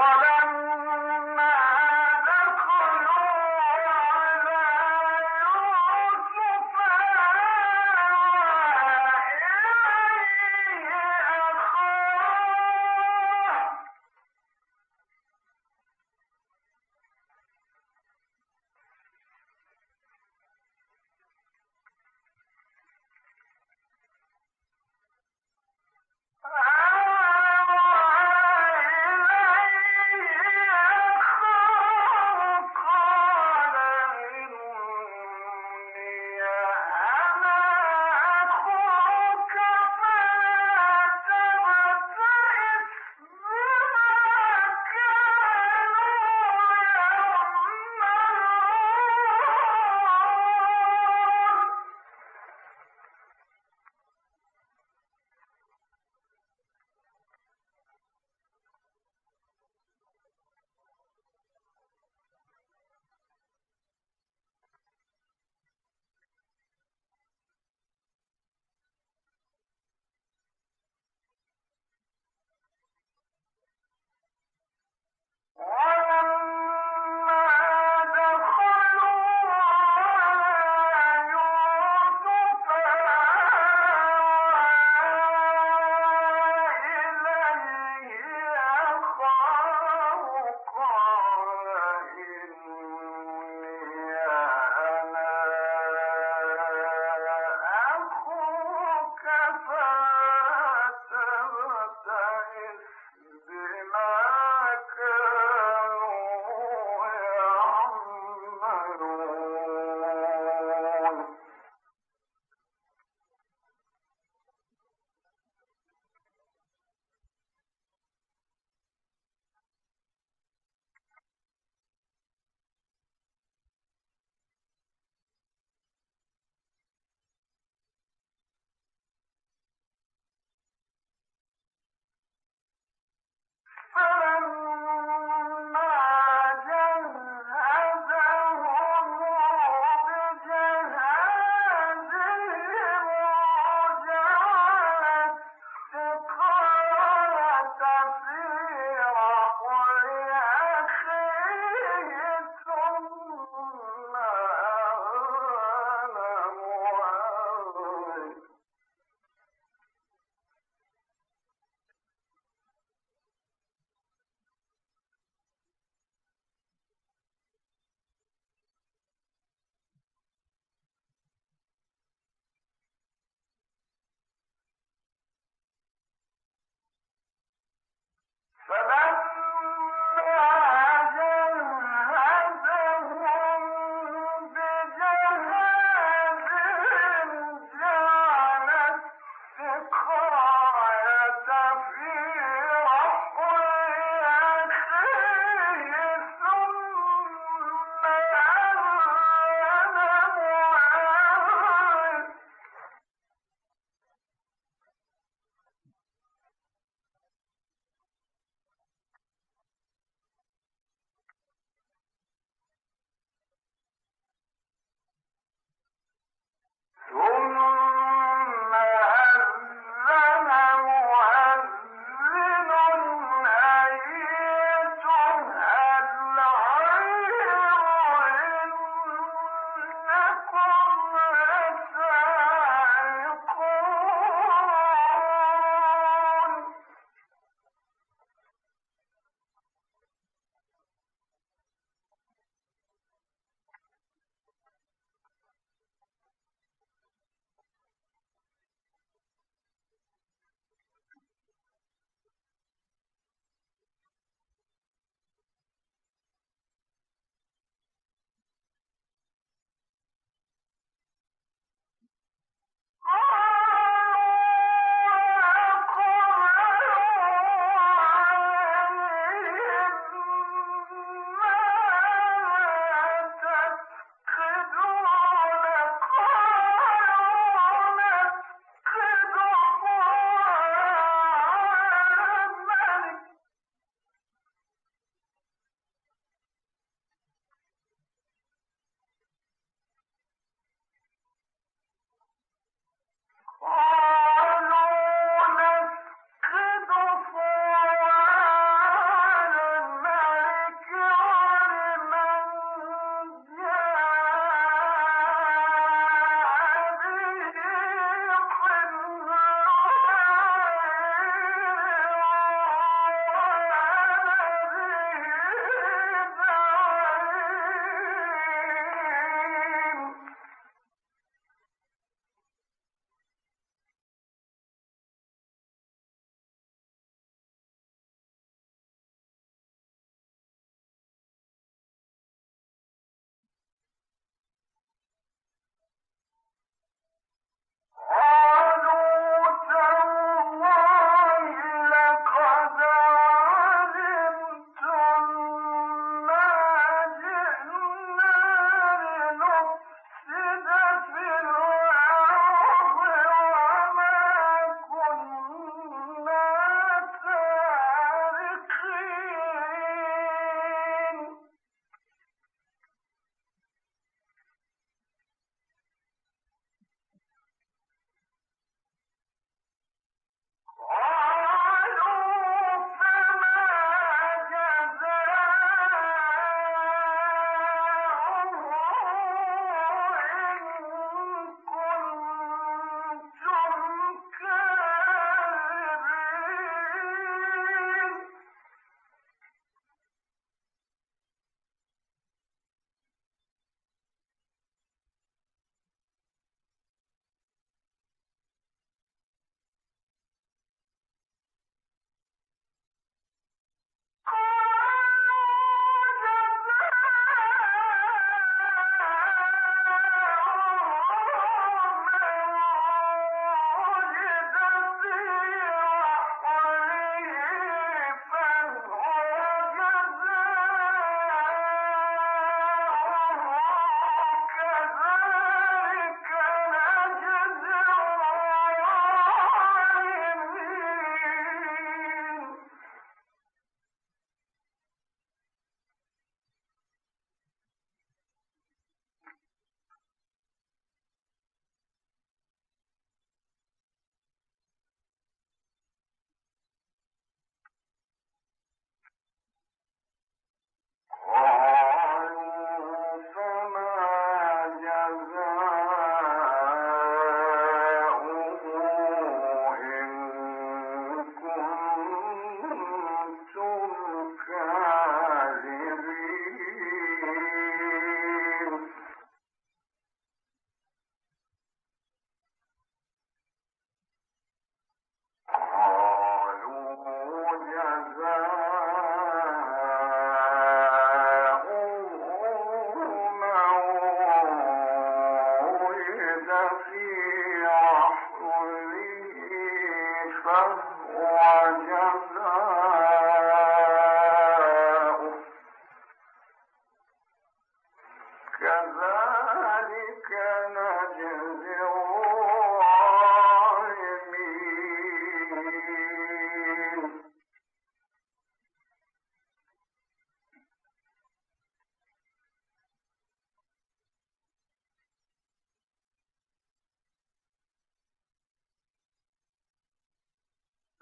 ولم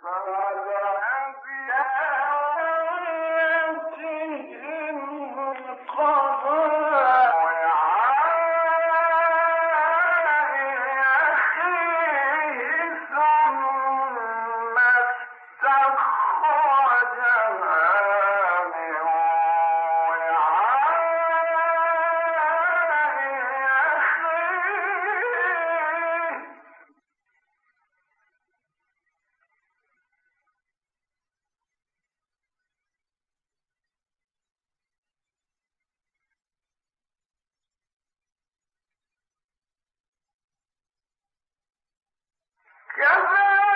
هذا أبيات Yes, sir.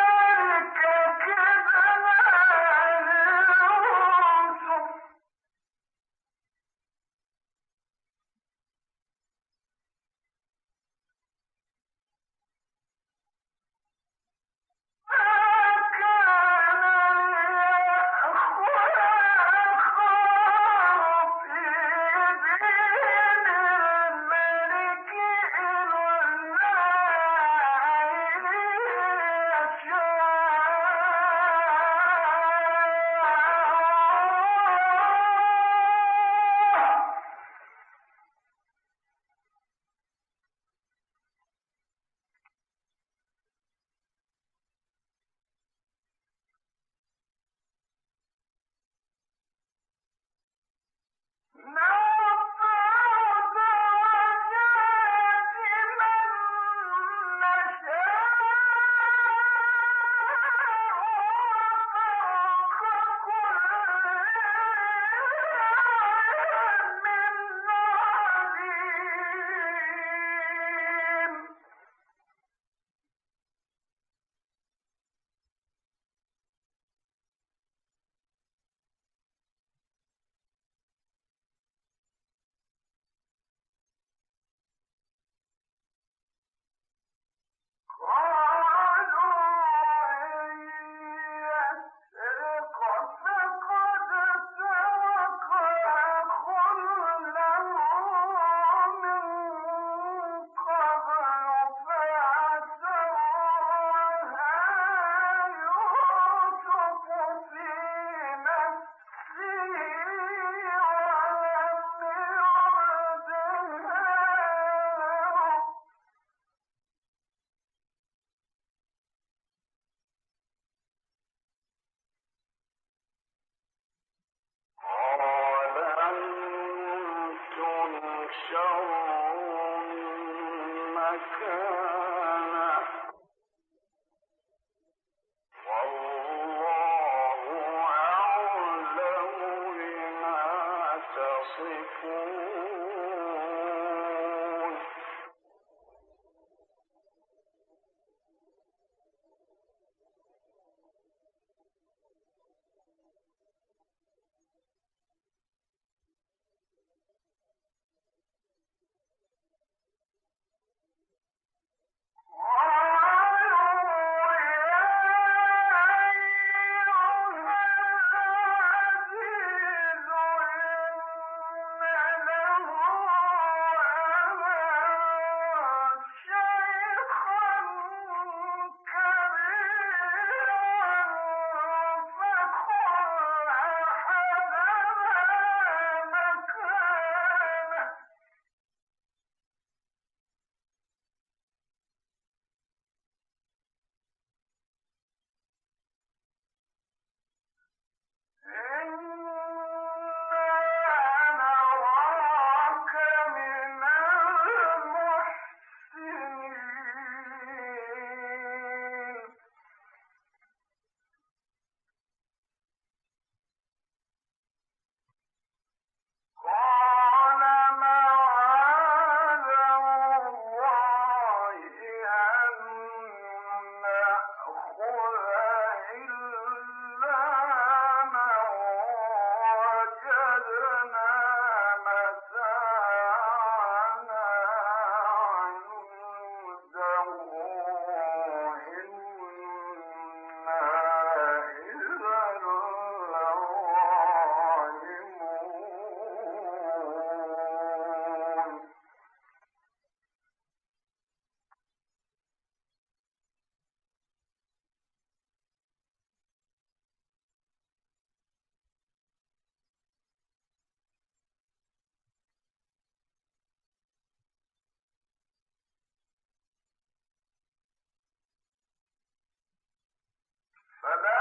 Master.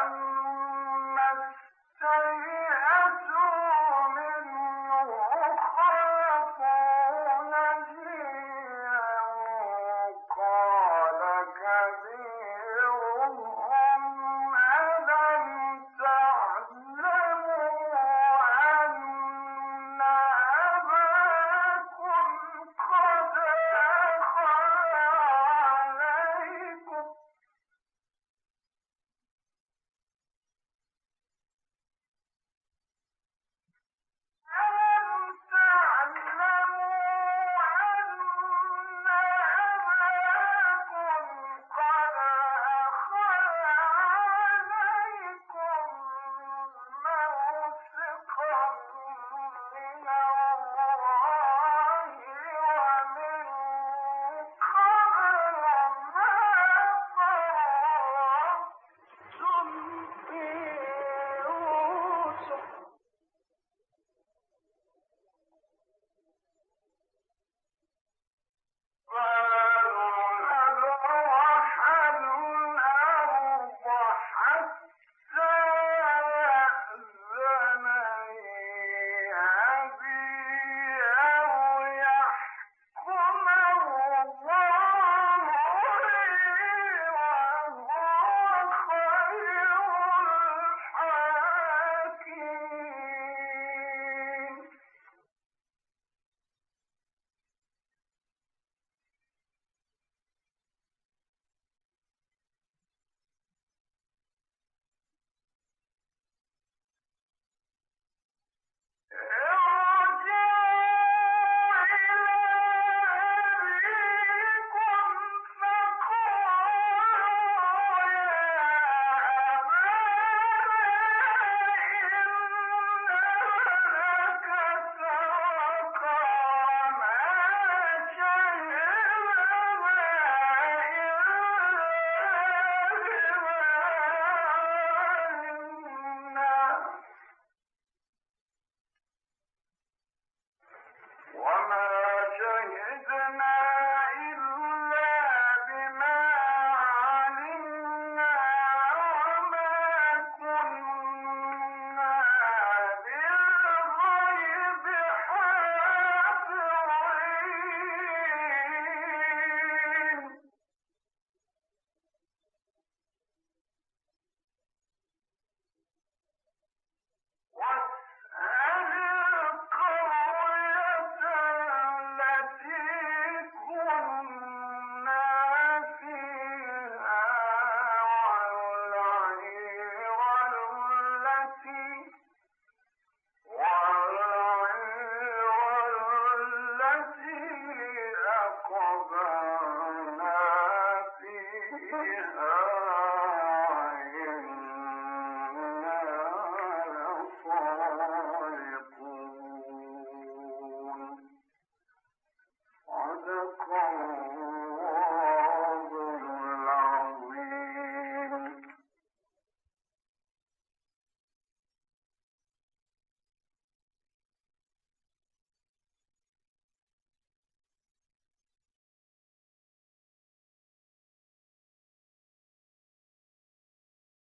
أَمْرُ فيها